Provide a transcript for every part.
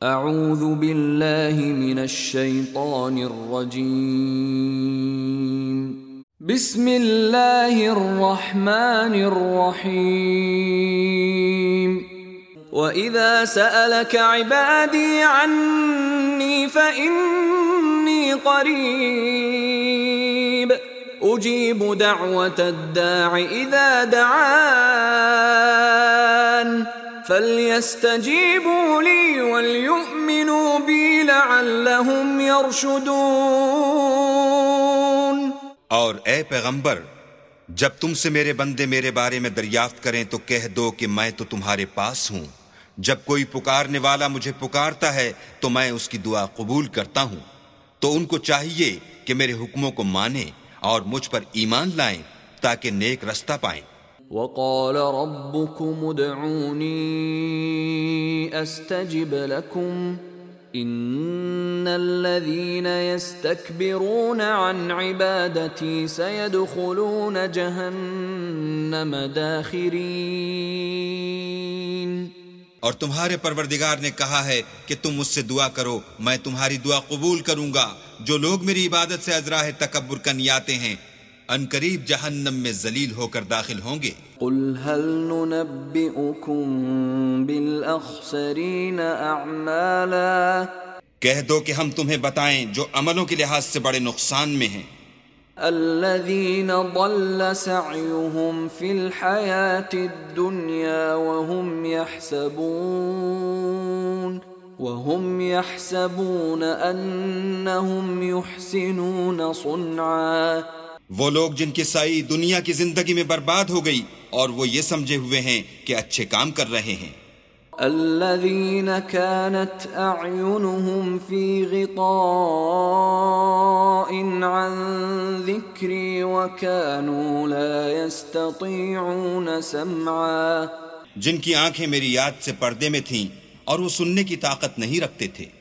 اعوذ باللہ من الشیطان الرجیم بسم اللہ الرحمن الرحیم وَإِذَا سَأَلَكَ عِبَادِي عَنِّي فَإِنِّي قَرِيبٌ. اجیب دعوت الداع اذا دعان. فلیستجیبوا لی ولیؤمنوا بی لعلهم یرشدون اور اے پیغمبر، جب تم سے میرے بندے میرے بارے میں دریافت کریں تو کہہ دو کہ میں تو تمہارے پاس ہوں۔ جب کوئی پکارنے والا مجھے پکارتا ہے تو میں اس کی دعا قبول کرتا ہوں۔ تو ان کو چاہیے کہ میرے حکموں کو مانیں اور مجھ پر ایمان لائیں تاکہ نیک رستہ پائیں۔ وقال ربكم ادعوني استجب لكم ان الذين يستكبرون عن عبادتي سيدخلون جهنم داخرين. اور تمہارے پروردگار نے کہا ہے کہ تم مجھ سے دعا کرو، میں تمہاری دعا قبول کروں گا۔ جو لوگ میری عبادت سے ازراہ تکبر کنی آتے ہیں ان قریب جہنم میں ذلیل ہو کر داخل ہوں گے۔ قل هل ننبئكم بالاخسرین اعمالا؟ کہہ دو کہ ہم تمہیں بتائیں جو عملوں کے لحاظ سے بڑے نقصان میں ہیں۔ الذين ضل سعيهم في الحياة الدنيا وهم يحسبون وهم يحسبون أنهم يحسنون صنعا۔ وہ لوگ جن کی سائی دنیا کی زندگی میں برباد ہو گئی اور وہ یہ سمجھے ہوئے ہیں کہ اچھے کام کر رہے ہیں۔ الذين كانت اعينهم في غطاء عن ذكري وكانوا لا يستطيعون سمعا۔ جن کی آنکھیں میری یاد سے پردے میں تھیں اور وہ سننے کی طاقت نہیں رکھتے تھے۔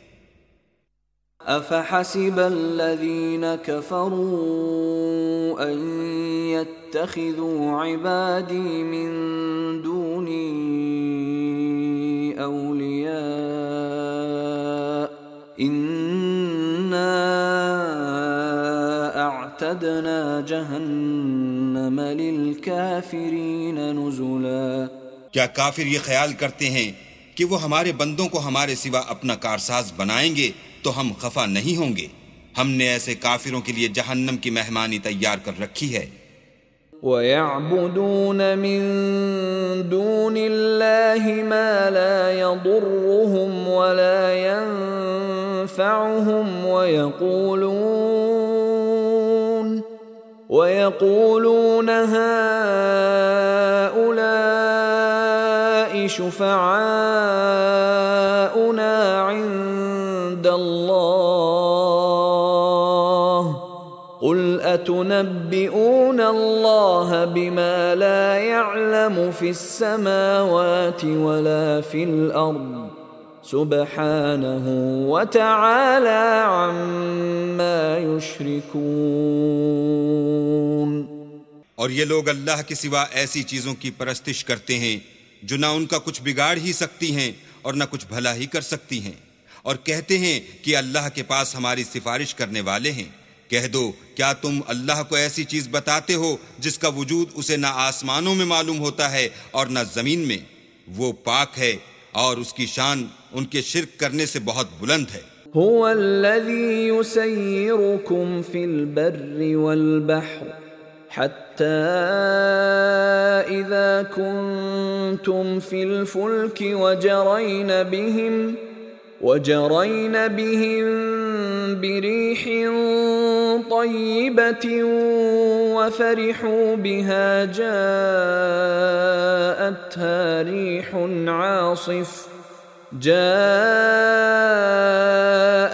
افحسب الذين كفروا ان يتخذوا عبادي من دوني اولياء اننا اعتدنا جهنم للكافرين نزلا کیا کافر یہ خیال کرتے ہیں کہ وہ ہمارے بندوں کو ہمارے سوا اپنا کارساز بنائیں گے تو ہم خفا نہیں ہوں گے۔ ہم نے ایسے کافروں کے لیے جہنم کی مہمانی تیار کر رکھی ہے۔ وَيَعْبُدُونَ مِن دُونِ اللَّهِ مَا لَا يَضُرُّهُمْ وَلَا يَنفَعُهُمْ وَيَقُولُونَ وَيَقُولُونَ هَؤُلَاءِ شُفَعَاؤُنَا عِندَ اللَّهِ. قُلْ أَتُنَبِّئُونَ اللَّهَ بِمَا لَا يَعْلَمُ فِي السَّمَاوَاتِ وَلَا فِي الْأَرْضِ؟ سبحانه وتعالى عما يشركون. اور یہ لوگ اللہ کے سوا ایسی چیزوں کی پرستش کرتے ہیں جو نہ ان کا کچھ بگاڑ ہی سکتی ہیں اور نہ کچھ بھلا ہی کر سکتی ہیں۔ اور کہتے ہیں کہ اللہ کے پاس ہماری سفارش کرنے والے ہیں۔ کہہ دو، کیا تم اللہ کو ایسی چیز بتاتے ہو جس کا وجود اسے نہ آسمانوں میں معلوم ہوتا ہے اور نہ زمین میں؟ وہ پاک ہے اور اس کی شان ان کے شرک کرنے سے بہت بلند ہے۔ هو الذي يسيركم في البر والبحر حتى إذا كنتم في الفلك وجرين بهم وجرين بهم بريح طيبة وفرحوا بها جاءتها ريح عاصف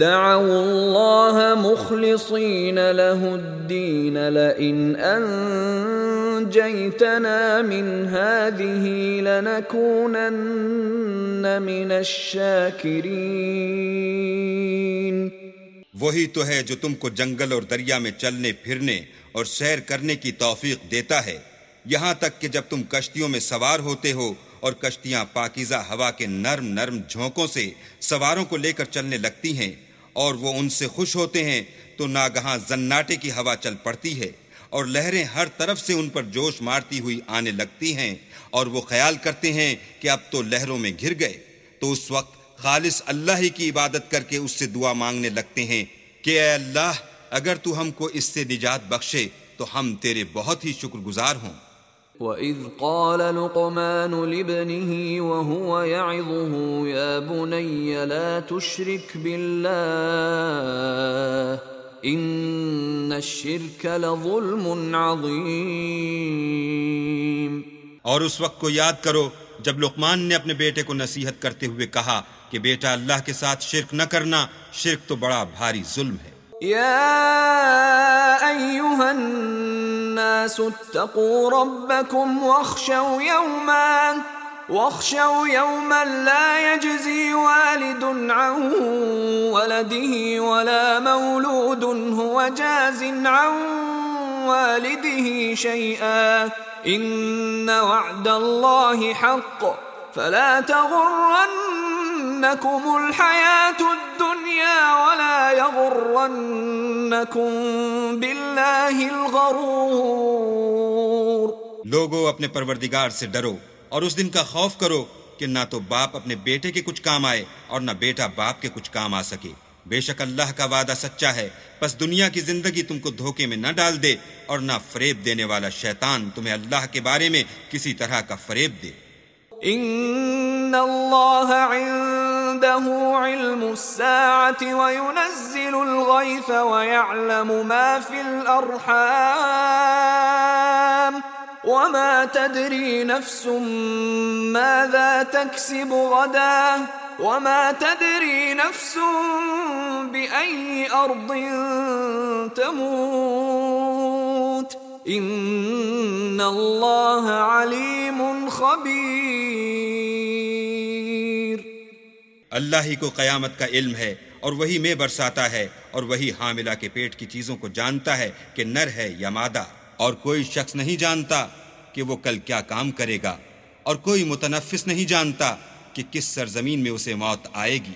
دعوا الله مخلصين له الدين لئن أنجيتنا من هذه لنكونن من الشاكرين. وہی تو ہے جو تم کو جنگل اور دریا میں چلنے، پھرنے اور سیر کرنے کی توفیق دیتا ہے۔ یہاں تک کہ جب تم کشتیوں میں سوار ہوتے ہو اور کشتیاں پاکیزہ ہوا کے نرم نرم جھونکوں سے سواروں کو لے کر چلنے لگتی ہیں اور وہ ان سے خوش ہوتے ہیں، تو ناگہاں زناٹے کی ہوا چل پڑتی ہے اور لہریں ہر طرف سے ان پر جوش مارتی ہوئی آنے لگتی ہیں اور وہ خیال کرتے ہیں کہ اب تو لہروں میں گھر گئے۔ تو اس وقت خالص اللہ ہی کی عبادت کر کے اس سے دعا مانگنے لگتے ہیں کہ اے اللہ، اگر تو ہم کو اس سے نجات بخشے، تو ہم تیرے بہت ہی شکر گزار ہوں۔ وَإِذْ قَالَ لُقْمَانُ لِابْنِهِ وَهُوَ يَعِظُهُ، يَا بُنَيَّ لَا تُشْرِكْ بِاللَّهِ، إِنَّ الشِّرْكَ لَظُلْمٌ عَظِيمٌ۔ اور اس وقت کو یاد کرو، جب لقمان نے اپنے بیٹے کو نصیحت کرتے ہوئے کہا کہ بیٹا، اللہ کے ساتھ شرک نہ کرنا، شرک تو بڑا بھاری ظلم ہے۔ يا أيها الناس اتقوا ربكم واخشوا يوما واخشوا يوما لا يجزي والد عن ولده ولا مولود هو جاز عن والده شيئا. إن وعد الله حق، فلا تغرن تغرنكم الحياة الدنيا ولا يغرنكم بالله الغرور لوگو، اپنے پروردگار سے ڈرو اور اس دن کا خوف کرو کہ نہ تو باپ اپنے بیٹے کے کچھ کام آئے اور نہ بیٹا باپ کے کچھ کام آ سکے۔ بے شک اللہ کا وعدہ سچا ہے۔ پس دنیا کی زندگی تم کو دھوکے میں نہ ڈال دے اور نہ فریب دینے والا شیطان تمہیں اللہ کے بارے میں کسی طرح کا فریب دے۔ ان اللہ عنده علم الساعة وينزل الغيث ويعلم ما في الارحام وما تدري نفس ماذا تكسب غدا وما تدري نفس بأي أرض تموت ان اللہ علیم خبیر اللہ ہی کو قیامت کا علم ہے اور وہی میں برساتا ہے اور وہی حاملہ کے پیٹ کی چیزوں کو جانتا ہے کہ نر ہے یا مادہ اور کوئی شخص نہیں جانتا کہ وہ کل کیا کام کرے گا اور کوئی متنفس نہیں جانتا کہ کس سرزمین میں اسے موت آئے گی۔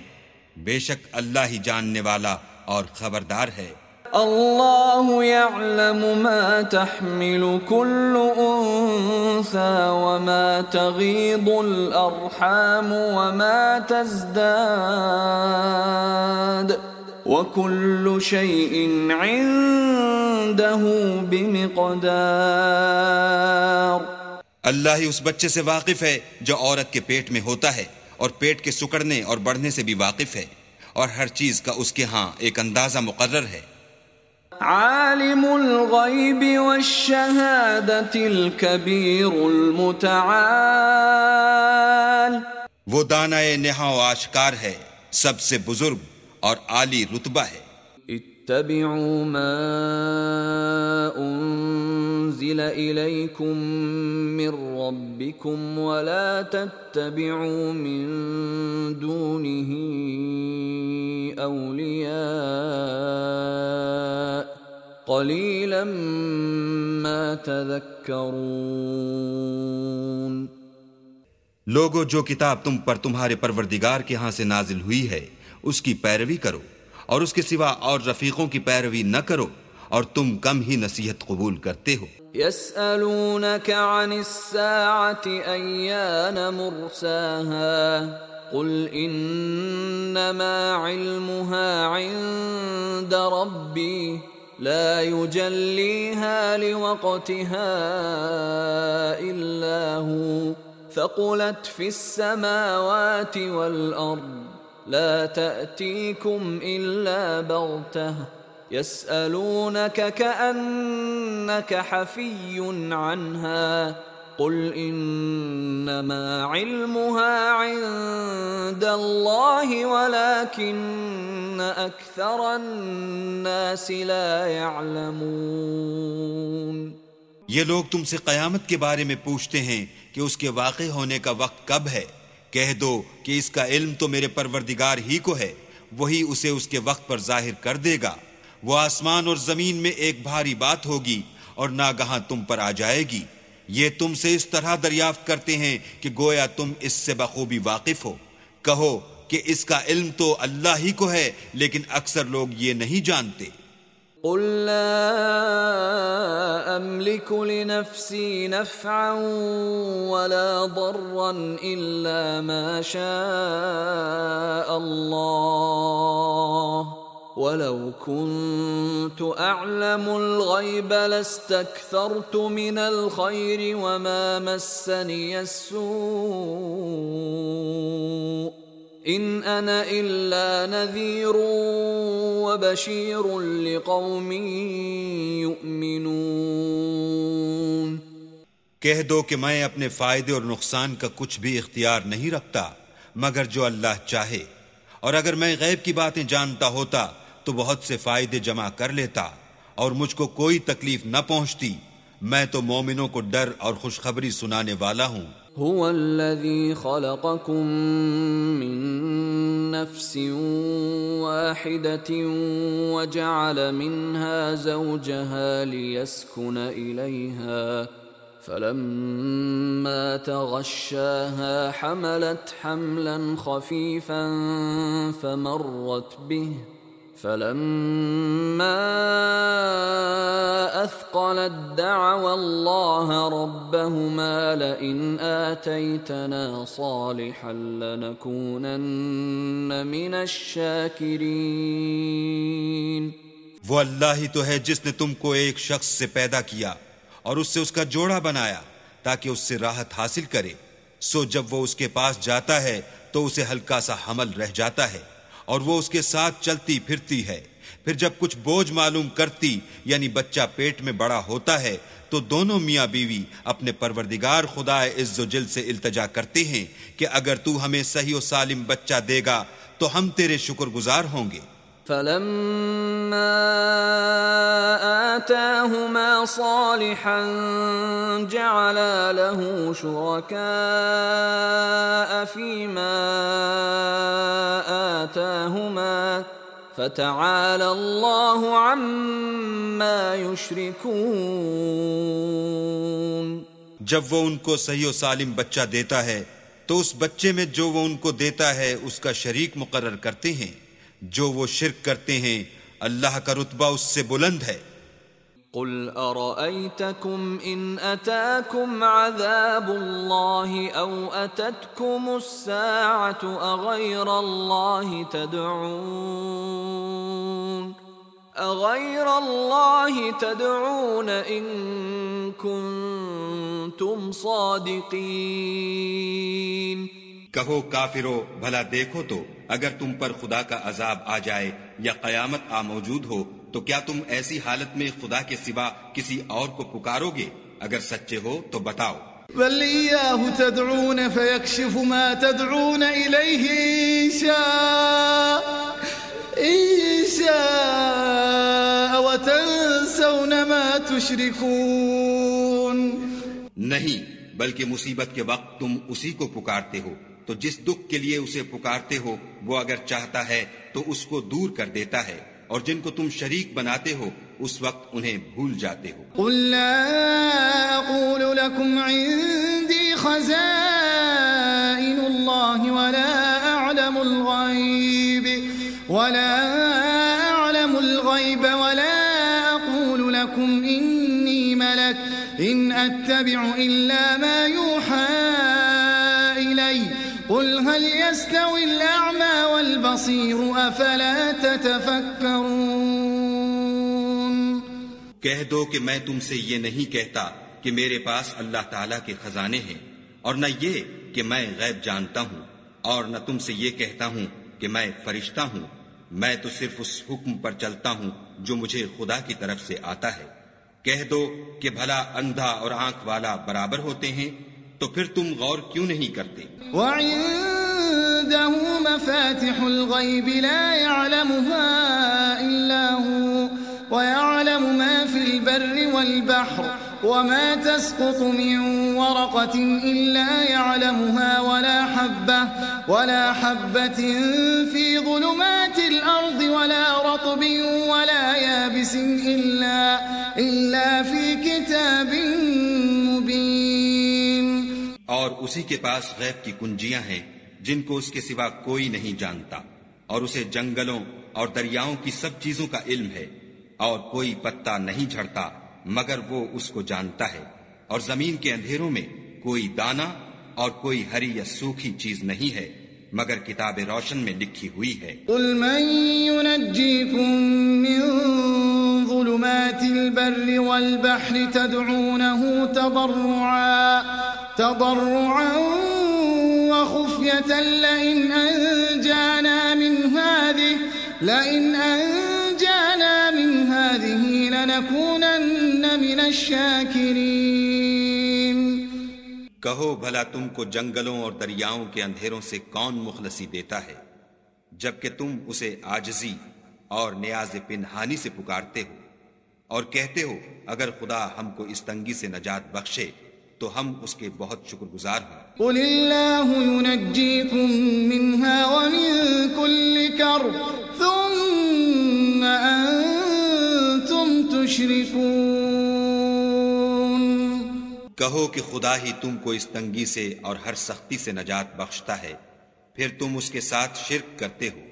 بے شک اللہ ہی جاننے والا اور خبردار ہے۔ الله يعلم ما تحمل كل أنثى وما تغيض الأرحام وما تزداد وكل شيء عنده بمقدار اللہ ہی اس بچے سے واقف ہے جو عورت کے پیٹ میں ہوتا ہے اور پیٹ کے سکڑنے اور بڑھنے سے بھی واقف ہے اور ہر چیز کا اس کے ہاں ایک اندازہ مقرر ہے۔ عالم الغیب والشہادت الكبیر المتعال. وہ دانا نہا و آشکار ہے سب سے بزرگ اور عالی رتبہ ہے۔ اتبعوا ما انزل الیکم من ربکم ولا تتبعوا من دونه اولیاء قلیلا ما تذکرون لوگو جو کتاب تم پر تمہارے پروردگار کے ہاں سے نازل ہوئی ہے اس کی پیروی کرو اور اس کے سوا اور رفیقوں کی پیروی نہ کرو اور تم کم ہی نصیحت قبول کرتے ہو۔ يسألونك عن الساعة أيان مرساها؟ قل إنما علمها عند ربي لا يجليها لوقتها إلا هو. ثقلت في السماوات والأرض لا تأتيكم إلا بغتة. يسألونك كأنك حفي عنها. قل انما علمها عند الله ولكن اكثر الناس لا يعلمون۔ یہ لوگ تم سے قیامت کے بارے میں پوچھتے ہیں کہ اس کے واقع ہونے کا وقت کب ہے۔ کہہ دو کہ اس کا علم تو میرے پروردگار ہی کو ہے، وہی اسے اس کے وقت پر ظاہر کر دے گا۔ وہ آسمان اور زمین میں ایک بھاری بات ہوگی اور ناگہاں تم پر آ جائے گی۔ یہ تم سے اس طرح دریافت کرتے ہیں کہ گویا تم اس سے بخوبی واقف ہو۔ کہو کہ اس کا علم تو اللہ ہی کو ہے، لیکن اکثر لوگ یہ نہیں جانتے۔ قل لا املك لنفسي نفعا ولا ضرا الا ما شاء الله ولو كنت اعلم الغيب لاستكثرت من الخير وما مسني السوء ان انا الا نذير وبشير لقوم يؤمنون. کہہ دو کہ میں اپنے فائدے اور نقصان کا کچھ بھی اختیار نہیں رکھتا، مگر جو اللہ چاہے۔ اور اگر میں غیب کی باتیں جانتا ہوتا، تو بہت سے فائدے جمع کر لیتا، اور مجھ کو کوئی تکلیف نہ پہنچتی۔ میں تو مومنوں کو ڈر اور خوشخبری سنانے والا ہوں۔ هو الذي خلقكم من نفس واحدة وجعل منها زوجها ليسكن إليها فلما تغشاها حملت حملا خفيفا فمرت به فلما اثقلت دعوا الله ربهما لئن آتيتنا صالحا لنكونن من الشاكرين. وہ اللہ ہی تو ہے جس نے تم کو ایک شخص سے پیدا کیا اور اس سے اس کا جوڑا بنایا تاکہ اس سے راحت حاصل کرے۔ سو جب وہ اس کے پاس جاتا ہے تو اسے ہلکا سا حمل رہ جاتا ہے۔ اور وہ اس کے ساتھ چلتی پھرتی ہے۔ پھر جب کچھ بوجھ معلوم کرتی یعنی بچہ پیٹ میں بڑا ہوتا ہے، تو دونوں میاں بیوی اپنے پروردگار خدا عز و جل سے التجا کرتے ہیں کہ اگر تو ہمیں صحیح و سالم بچہ دے گا، تو ہم تیرے شکر گزار ہوں گے۔ فلما آتاهما صالحا جعل له شركاء فيما آتاهما فتعالى الله عما يشركون جب وہ ان کو صحیح و سالم بچہ دیتا ہے تو اس بچے میں جو وہ ان کو دیتا ہے اس کا شریک مقرر کرتے ہیں۔ جو وہ شرک کرتے ہیں، اللہ کا رتبہ اس سے بلند ہے۔ قل ارأيتكم ان اتاكم عذاب الله او اتتكم الساعة اغير الله تدعون۔ اغير الله تدعون ان كنتم صادقين کہو کافرو بھلا دیکھو تو اگر تم پر خدا کا عذاب آ جائے یا قیامت آ موجود ہو تو کیا تم ایسی حالت میں خدا کے سوا کسی اور کو پکارو گے؟ اگر سچے ہو تو بتاؤ۔ بل تدعون فيكشف ما تدعون إليه إن شاء إن شاء وتنسون ما تشركون۔ نہیں بلکہ مصیبت کے وقت تم اسی کو پکارتے ہو۔ تو جس دکھ کے لیے اسے پکارتے ہو، وہ اگر چاہتا ہے تو اس کو دور کر دیتا ہے۔ اور جن کو تم شریک بناتے ہو، اس وقت انہیں بھول جاتے ہو۔ قل لا اقول لكم عندي خزائن الله ولا اعلم الغيب، ولا اعلم الغيب ولا اقول لكم اني ملك ان اتبع الا ما يوحى قل هل يستوي الأعمى والبصير أفلا تتفكرون؟ کہہ دو کہ میں تم سے یہ نہیں کہتا کہ میرے پاس اللہ تعالیٰ کے خزانے ہیں، اور نہ یہ کہ میں غیب جانتا ہوں، اور نہ تم سے یہ کہتا ہوں کہ میں فرشتہ ہوں۔ میں تو صرف اس حکم پر چلتا ہوں جو مجھے خدا کی طرف سے آتا ہے۔ کہہ دو کہ بھلا اندھا اور آنکھ والا برابر ہوتے ہیں تو پھر تم غور کیوں نہیں کرتے؟ وعنده مفاتح الغيب لا يعلمها إلا هو ويعلم ما في البر والبحر وما تسقط من ورقة إلا يعلمها ولا حبة ولا حبة في ظلمات الأرض ولا رطب ولا يابس إلا, إلا في كتاب مبين. اور اسی کے پاس غیب کی کنجیاں ہیں جن کو اس کے سوا کوئی نہیں جانتا۔ اور اسے جنگلوں اور دریاؤں کی سب چیزوں کا علم ہے۔ اور کوئی پتا نہیں جھڑتا مگر وہ اس کو جانتا ہے۔ اور زمین کے اندھیروں میں کوئی دانا اور کوئی ہری یا سوکھی چیز نہیں ہے مگر کتاب روشن میں لکھی ہوئی ہے۔ قل من ظلمات البر والبحر تدعونه تضرعا تضرعا وخفية لئن أنجانا من هذه، لئن أنجانا من هذه لنكونن من الشاكرين. کہو بھلا تم کو جنگلوں اور دریاؤں کے اندھیروں سے کون مخلصی دیتا ہے، جبکہ تم اسے آجزی اور نیاز پنہانی سے پکارتے ہو۔ اور کہتے ہو اگر خدا ہم کو اس تنگی سے نجات بخشے تو ہم اس کے بہت شکر گزار ہوں۔ قل الله ينجيكم منها ومن كل كرب ثم أنتم تشركون کہو کہ خدا ہی تم کو اس تنگی سے اور ہر سختی سے نجات بخشتا ہے پھر تم اس کے ساتھ شرک کرتے ہو۔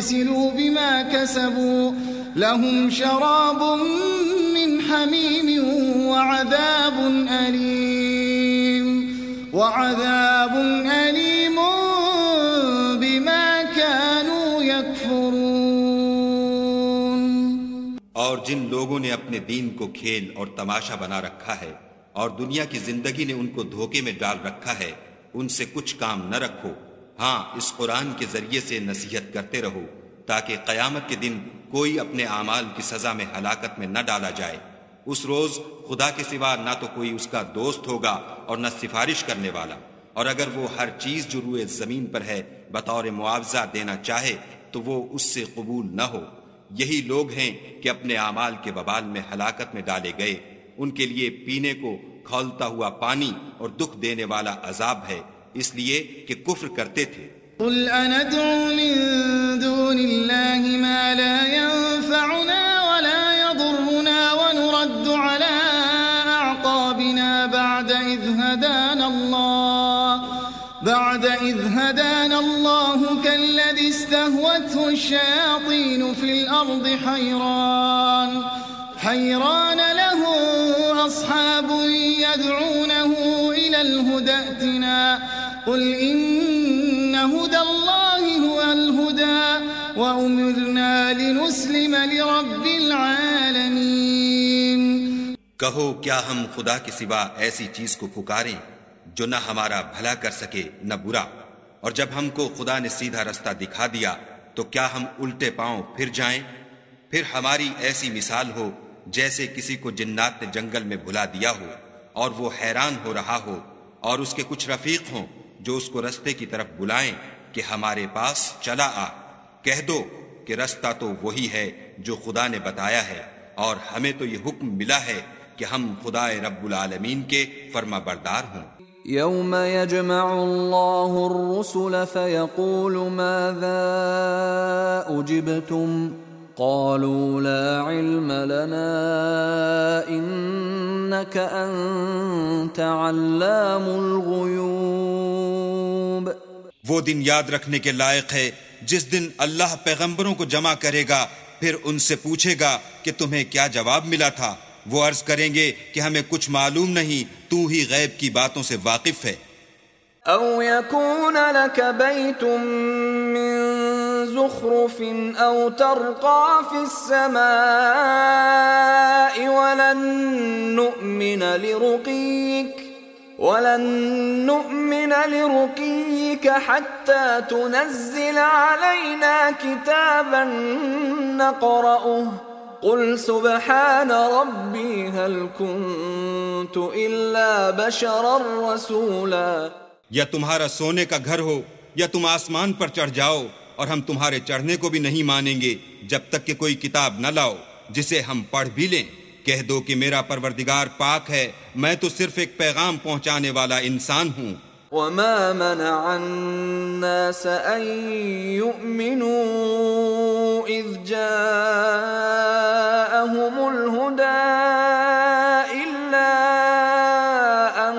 الذين بما كسبوا لهم شراب من حميم وعذاب أليم وعذاب أليم بما كانوا يكفرون اور جن لوگوں نے اپنے دین کو کھیل اور تماشا بنا رکھا ہے اور دنیا کی زندگی نے ان کو دھوکے میں ڈال رکھا ہے، ان سے کچھ کام نہ رکھو۔ ہاں اس قرآن کے ذریعے سے نصیحت کرتے رہو تاکہ قیامت کے دن کوئی اپنے اعمال کی سزا میں ہلاکت میں نہ ڈالا جائے۔ اس روز خدا کے سوا نہ تو کوئی اس کا دوست ہوگا اور نہ سفارش کرنے والا۔ اور اگر وہ ہر چیز جو روئے زمین پر ہے بطور معاوضہ دینا چاہے تو وہ اس سے قبول نہ ہو۔ یہی لوگ ہیں کہ اپنے اعمال کے ببال میں ہلاکت میں ڈالے گئے۔ ان کے لیے پینے کو کھولتا ہوا پانی اور دکھ دینے والا عذاب ہے۔ اس لیے کہ کفر کرتے تھے۔ قل أندعو من دون الله ما لا ينفعنا ولا يضرنا ونرد على أعقابنا بعد إذ هدانا الله، بعد إذ هدانا الله كالذي استهوته الشياطين في الأرض حيران حيران له أصحاب يدعونه إلى الهدى ائتنا قل إن هدى الله هو الهدى وأمرنا لنسلم لرب العالمين. کہو، کیا ہم خدا کے سوا ایسی چیز کو پکاریں جو نہ ہمارا بھلا کر سکے، نہ برا؟ اور جب ہم کو خدا نے سیدھا رستہ دکھا دیا، تو کیا ہم الٹے پاؤں پھر جائیں؟ پھر ہماری ایسی مثال ہو جیسے کسی کو جنات نے جنگل میں بھلا دیا ہو اور وہ حیران ہو رہا ہو اور اس کے کچھ رفیق ہوں؟ جو اس کو رستے کی طرف بلائیں کہ ہمارے پاس چلا آ۔ کہہ دو کہ رستہ تو وہی ہے جو خدا نے بتایا ہے، اور ہمیں تو یہ حکم ملا ہے کہ ہم خدا رب العالمین کے فرما بردار ہوں۔ يوم يجمع الله الرسل فيقول ماذا أجبتم قالوا لا علم لنا إنك أنت علام الغيوب۔ وہ دن یاد رکھنے کے لائق ہے جس دن اللہ پیغمبروں کو جمع کرے گا پھر ان سے پوچھے گا کہ تمہیں کیا جواب ملا تھا۔ وہ عرض کریں گے کہ ہمیں کچھ معلوم نہیں تو ہی غیب کی باتوں سے واقف ہے۔ او يكون لك بيت من زخرف او ترقى في السماء ولن نؤمن لرقيك، ولن نؤمن لرقيك حتى تنزل علينا كتابا نقرأه. قل سبحان ربي هل كنت إلا بشرا رسولا. یا تمہارا سونے کا گھر ہو یا تم آسمان پر چڑھ جاؤ اور ہم تمہارے چڑھنے کو بھی نہیں مانیں گے جب تک کہ کوئی کتاب نہ لاؤ، جسے ہم پڑھ بھی لیں۔ کہہ دو کہ میرا پروردگار پاک ہے، میں تو صرف ایک پیغام پہنچانے والا انسان ہوں۔ وما منع الناس أن يؤمنوا إذ جاءهم الهدى إلا أن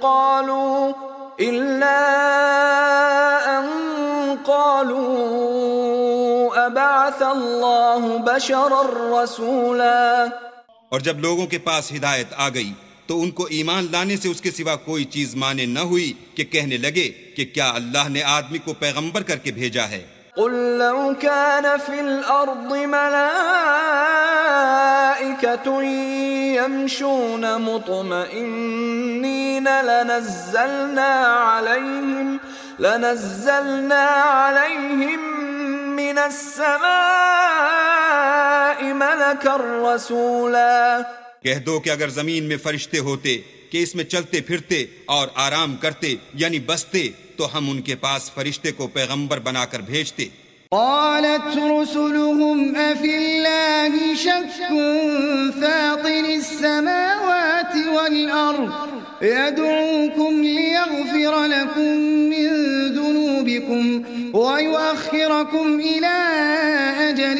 قالوا إلا أبعث الله بشرا رسولا۔ اور جب لوگوں کے پاس ہدایت آ گئی تو ان کو ایمان لانے سے اس کے سوا کوئی چیز مانے نہ ہوئی کہ کہنے لگے کہ کیا اللہ نے آدمی کو پیغمبر کر کے بھیجا ہے۔ قل لو كان في الأرض ملائكة يمشون مطمئنين لنزلنا عليهم لنزلنا عليهم من السماء ملكا رسولا۔ کہہ دو کہ اگر زمین میں فرشتے ہوتے کہ اس میں چلتے پھرتے اور آرام کرتے یعنی بستے تو ہم ان کے پاس فرشتے کو پیغمبر بنا کر بھیجتے۔ قالت رسلهم أفي الله شك فاطر السماوات والأرض؟ يدعوكم ليغفر لكم من ويؤخركم إلى أجل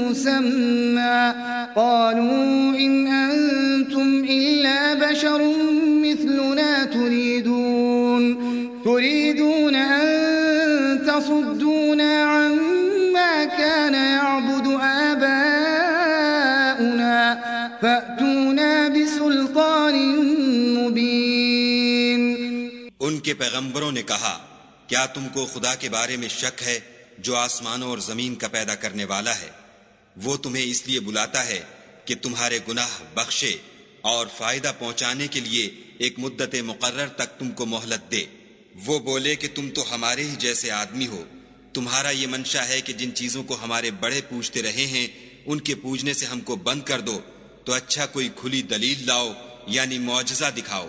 مسمى قالوا إن أنتم إلا بشر مثلنا تريدون تريدون أن تصدونا عما كان يعبد آباؤنا فأتونا بسلطان مبين ان کے پیغمبروں نے کہا کیا تم کو خدا کے بارے میں شک ہے جو آسمانوں اور زمین کا پیدا کرنے والا ہے؟ وہ تمہیں اس لیے بلاتا ہے کہ تمہارے گناہ بخشے اور فائدہ پہنچانے کے لیے ایک مدت مقرر تک تم کو مہلت دے۔ وہ بولے کہ تم تو ہمارے ہی جیسے آدمی ہو۔ تمہارا یہ منشا ہے کہ جن چیزوں کو ہمارے بڑے پوچھتے رہے ہیں، ان کے پوجنے سے ہم کو بند کر دو۔ تو اچھا کوئی کھلی دلیل لاؤ یعنی معجزہ دکھاؤ۔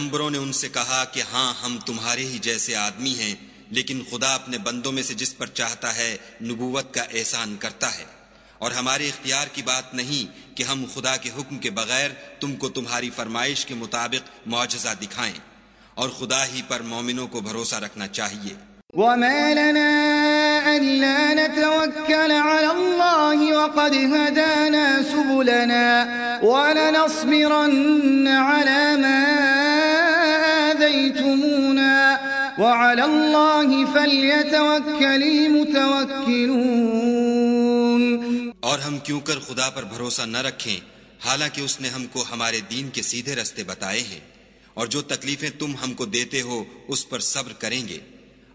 پیغمبروں نے ان سے کہا کہ ہاں ہم تمہارے ہی جیسے آدمی ہیں، لیکن خدا اپنے بندوں میں سے جس پر چاہتا ہے نبوت کا احسان کرتا ہے۔ اور ہمارے اختیار کی بات نہیں کہ ہم خدا کے حکم کے بغیر تم کو تمہاری فرمائش کے مطابق معجزہ دکھائیں۔ اور خدا ہی پر مومنوں کو بھروسہ رکھنا چاہیے۔ وما لنا ألا نتوكل على الله وقد هدانا سبلنا ولنصبرن على ما وعلى الله فليتوكل المتوكلون. اور ہم کیوں کر خدا پر بھروسہ نہ رکھیں؟ حالانکہ اس نے ہم کو ہمارے دین کے سیدھے رستے بتائے ہیں اور جو تکلیفیں تم ہم کو دیتے ہو اس پر صبر کریں گے۔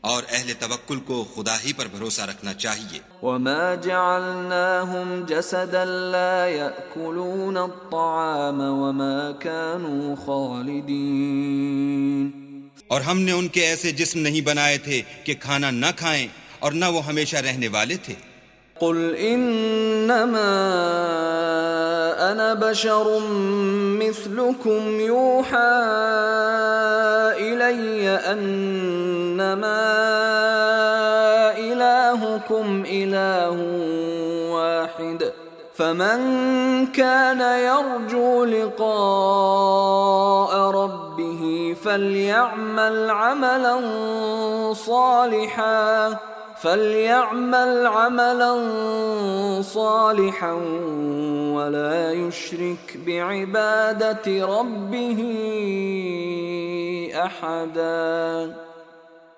اور اہل توکل کو خدا ہی پر بھروسہ رکھنا چاہیے۔ وما جعلناهم جسدا لا يأكلون الطعام وما كانوا خالدين۔ اور ہم نے ان کے ایسے جسم نہیں بنائے تھے کہ کھانا نہ کھائیں اور نہ وہ ہمیشہ رہنے والے تھے۔ قل انما انا بشر مثلكم يوحى الي انما الهكم إلهكم إله واحد فمن كان يرجو لقاء ربه فليعمل عملا صالحا، فليعمل عملا صالحا ولا يشرك بعبادة ربه أحدا۔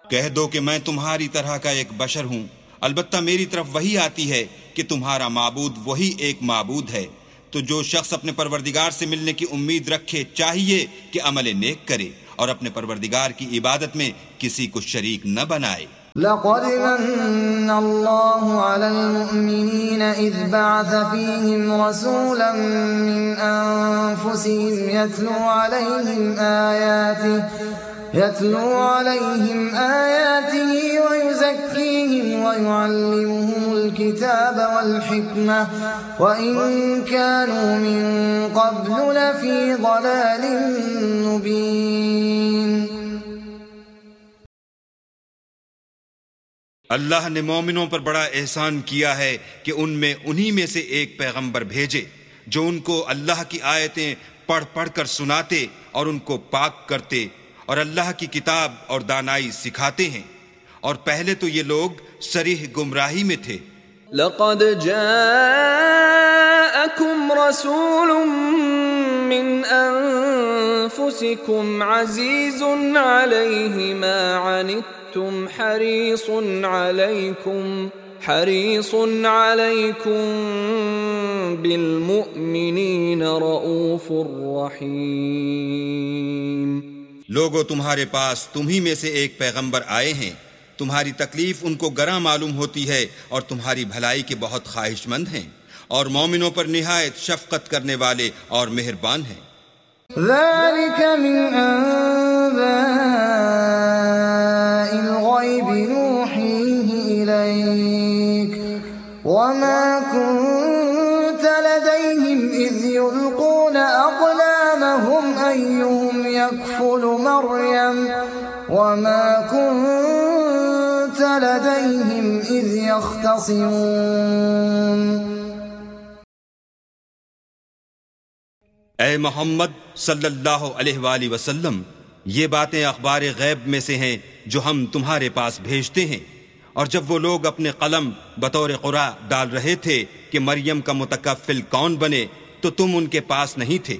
کہہ دو کہ میں تمہاری طرح کا ایک بشر ہوں۔ البتہ میری طرف وہی آتی ہے کہ تمہارا معبود وہی ایک معبود ہے۔ تو جو شخص اپنے پروردگار سے ملنے کی امید رکھے، چاہیے کہ عمل نیک کرے۔ اور اپنے پروردگار کی عبادت میں کسی کو شریک نہ بنائے۔ لقد من الله على المؤمنين إذ بعث فيهم رسولا من أنفسهم يتلو عليهم آياته يتلو عليهم آياته ويزكيهم ويعلمهم الكتاب والحكمة، وإن كانوا من قبل لفي ضلال مبين. اللہ نے مومنوں پر بڑا احسان کیا ہے کہ ان میں انہی میں سے ایک پیغمبر بھیجے، جو ان کو اللہ کی آیتیں پڑھ پڑھ کر سناتے اور ان کو پاک کرتے اور اللہ کی کتاب اور دانائی سکھاتے ہیں۔ اور پہلے تو یہ لوگ سریح گمراہی میں تھے۔ لقد جاءكم رسول من انفسكم عزيز عليه ما عنتم، حريص عليكم حريص عليكم بالمؤمنين رؤوف رحيم۔ لوگو تمہارے پاس تمہی میں سے ایک پیغمبر آئے ہیں۔ تمہاری تکلیف ان کو گراں معلوم ہوتی ہے اور تمہاری بھلائی کے بہت خواہش مند ہیں اور مومنوں پر نہایت شفقت کرنے والے اور مہربان ہیں۔ ذلك من أنباء الغيب نوحيه إليك وما كنت لديهم إذ يلقون أقلامهم أيهم يكفل مريم وما كنت يختصمون. اے محمد صلی اللہ علیہ وآلہ وسلم، یہ باتیں اخبار غیب میں سے ہیں جو ہم تمہارے پاس بھیجتے ہیں۔ اور جب وہ لوگ اپنے قلم بطور قرا ڈال رہے تھے کہ مریم کا متکفل کون بنے، تو تم ان کے پاس نہیں تھے۔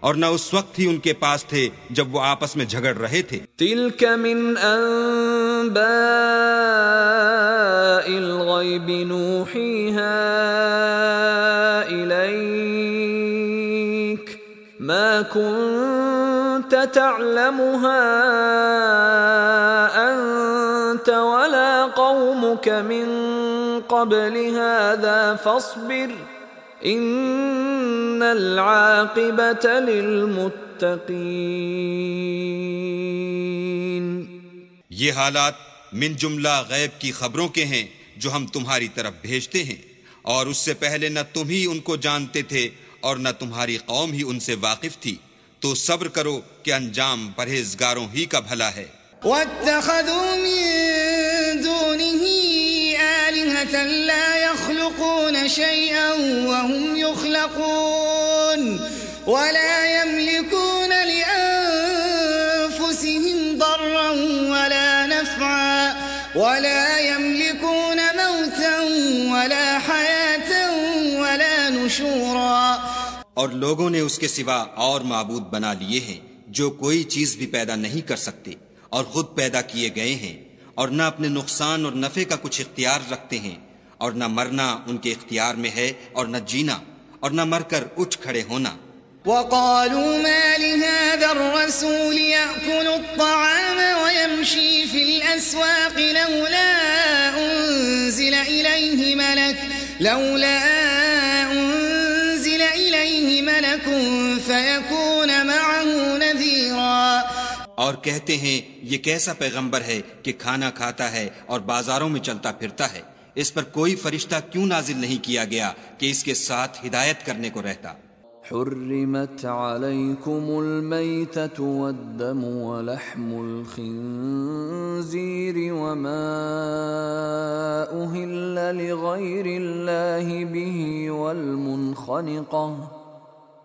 اور نہ اس وقت ہی ان کے پاس تھے جب وہ آپس میں جھگڑ رہے تھے۔ تلك من انباء الغيب نوحيها اليك ما كنت تعلمها انت ولا قومك من قبل هذا فاصبر ان العاقبة للمتقين یہ حالات من جملہ غیب کی خبروں کے ہیں جو ہم تمہاری طرف بھیجتے ہیں اور اس سے پہلے نہ تم ہی ان کو جانتے تھے اور نہ تمہاری قوم ہی ان سے واقف تھی تو صبر کرو کہ انجام پرہیزگاروں ہی کا بھلا ہے۔ واتخذوا من دونه آلهة لا يخلقون شيئا وهم يخلقون ولا يملكون لأنفسهم ضرا ولا نفعا ولا يملكون موتا ولا حياة ولا نشورا اور لوگوں نے اس کے سوا اور معبود بنا لیے ہیں جو کوئی چیز بھی پیدا نہیں کر سکتے اور خود پیدا کیے گئے ہیں اور نہ اپنے نقصان اور نفع کا کچھ اختیار رکھتے ہیں۔ اور نہ مرنا ان کے اختیار میں ہے اور نہ جینا اور نہ مر کر اٹھ کھڑے ہونا۔ وقالوا ما لهذا الرسول يأكل الطعام ويمشي في الأسواق لولا أنزل إليه ملك لولا أنزل إليه ملك فيكون معه نذيرا۔ اور کہتے ہیں یہ کیسا پیغمبر ہے کہ کھانا کھاتا ہے اور بازاروں میں چلتا پھرتا ہے۔ اس پر کوئی فرشتہ کیوں نازل نہیں کیا گیا کہ اس کے ساتھ ہدایت کرنے کو رہتا؟ حرمت عليكم الميتة والدم ولحم الخنزير وما أهل لغير الله به والمنخنقة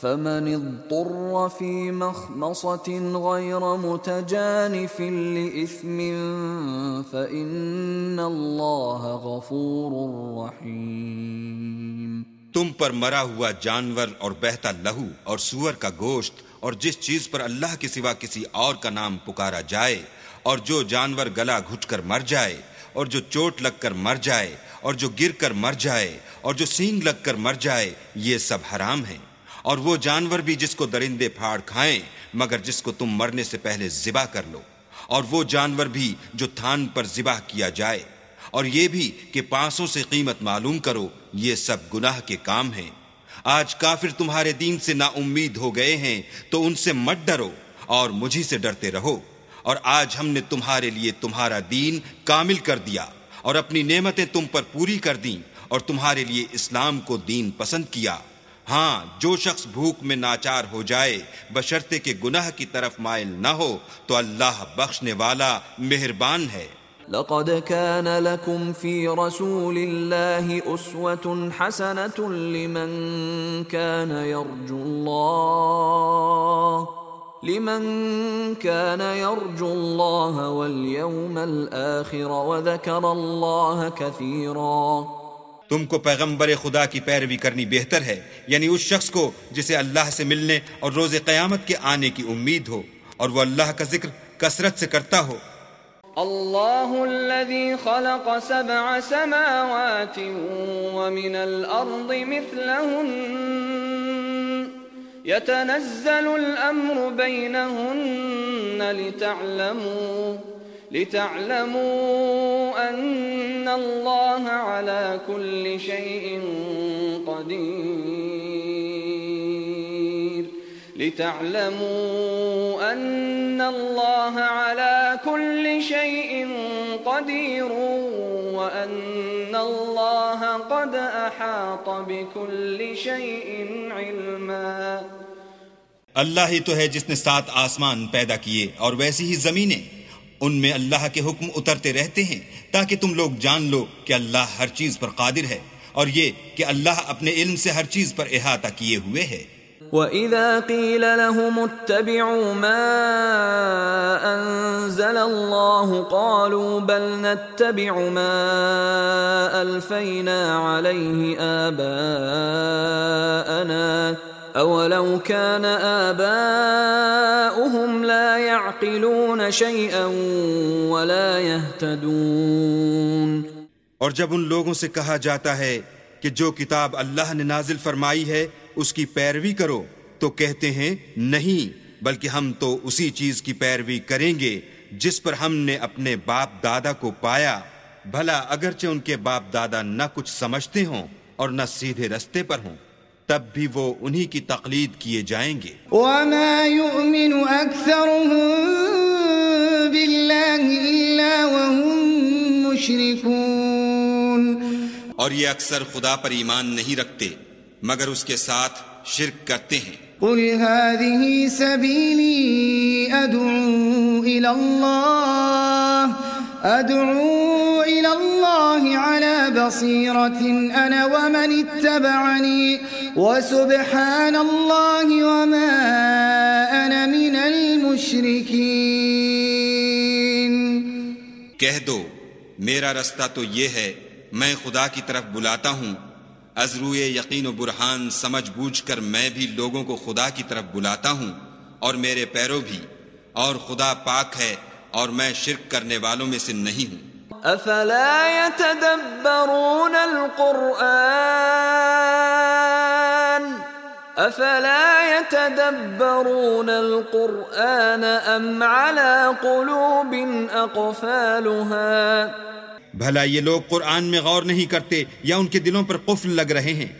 فمن اضطر في مخمصة غير متجانف لإثم فإن الله غفور رحيم. تم پر مرا ہوا جانور اور بہتا لہو اور سور کا گوشت اور جس چیز پر اللہ کے سوا کسی اور کا نام پکارا جائے اور جو جانور گلا گھٹ کر مر جائے اور جو چوٹ لگ کر مر جائے اور جو گر کر مر جائے اور جو سینگ لگ کر مر جائے، یہ سب حرام ہیں۔ اور وہ جانور بھی جس کو درندے پھاڑ کھائیں، مگر جس کو تم مرنے سے پہلے ذبح کر لو۔ اور وہ جانور بھی جو تھان پر ذبح کیا جائے۔ اور یہ بھی کہ پانسوں سے قیمت معلوم کرو، یہ سب گناہ کے کام ہیں۔ آج کافر تمہارے دین سے نا امید ہو گئے ہیں، تو ان سے مت ڈرو اور مجھی سے ڈرتے رہو۔ اور آج ہم نے تمہارے لیے تمہارا دین کامل کر دیا اور اپنی نعمتیں تم پر پوری کر دیں اور تمہارے لیے اسلام کو دین پسند کیا۔ ہاں جو شخص بھوک میں ناچار ہو جائے بشرتے کے گناہ کی طرف مائل نہ ہو، تو اللہ بخشنے والا مہربان ہے۔ لقد كان لكم في رسول الله أسوة حسنة لمن كان يرجو الله لمن كان يرجو الله واليوم الآخر وذكر الله كثيراً. تم کو پیغمبر خدا کی پیروی کرنی بہتر ہے یعنی اس شخص کو جسے اللہ سے ملنے اور روز قیامت کے آنے کی امید ہو، اور وہ اللہ کا ذکر کثرت سے کرتا ہو۔ اللہ الذي خلق سبع سماوات ومن الارض مثلهن يتنزل الامر بينهن لتعلموا۔ لتعلموا أن الله على كل شيء قدير. لتعلموا أن الله على كل شيء قدير وأن الله قد أحاط بكل شيء علما. اللہ ہی تو ہے جس نے سات آسمان پیدا کیے اور ویسی ہی زمینیں ان میں اللہ کے حکم اترتے رہتے ہیں تاکہ تم لوگ جان لو کہ اللہ ہر چیز پر قادر ہے اور یہ کہ اللہ اپنے علم سے ہر چیز پر احاطہ کیے ہوئے ہے۔ وَإِذَا قِيلَ لَهُمُ اتَّبِعُوا مَا أَنزَلَ اللَّهُ قَالُوا بَلْ نَتَّبِعُ مَا أَلْفَيْنَا عَلَيْهِ آبَاءَنَا اولو كان آباؤهم لا يعقلون شيئا ولا يهتدون اور جب ان لوگوں سے کہا جاتا ہے کہ جو کتاب اللہ نے نازل فرمائی ہے، اس کی پیروی کرو، تو کہتے ہیں، نہیں، بلکہ ہم تو اسی چیز کی پیروی کریں گے، جس پر ہم نے اپنے باپ دادا کو پایا۔ بھلا اگرچہ ان کے باپ دادا نہ کچھ سمجھتے ہوں اور نہ سیدھے رستے پر ہوں۔ تب بھی وہ انہی کی تقلید کیے جائیں گے۔ وما يؤمن اكثرهم بالله الا وهم مشركون۔ اور یہ اکثر خدا پر ایمان نہیں رکھتے مگر اس کے ساتھ شرک کرتے ہیں۔ قل هذه سبيلي ادعو الى الله ادعو الى الله على بصيرة انا ومن اتبعني۔ وسبحان الله وما انا من المشركين کہہ دو میرا رستہ تو یہ ہے میں خدا کی طرف بلاتا ہوں۔ از روئے یقین و برہان سمجھ بوجھ کر میں بھی لوگوں کو خدا کی طرف بلاتا ہوں اور میرے پیرو بھی۔ اور خدا پاک ہے اور میں شرک کرنے والوں میں سے نہیں ہوں۔ افلا يتدبرون القرآن؟ افلا يتدبرون القرآن ام على قلوب اقفالها بھلا یہ لوگ قرآن میں غور نہیں کرتے یا ان کے دلوں پر قفل لگ رہے ہیں۔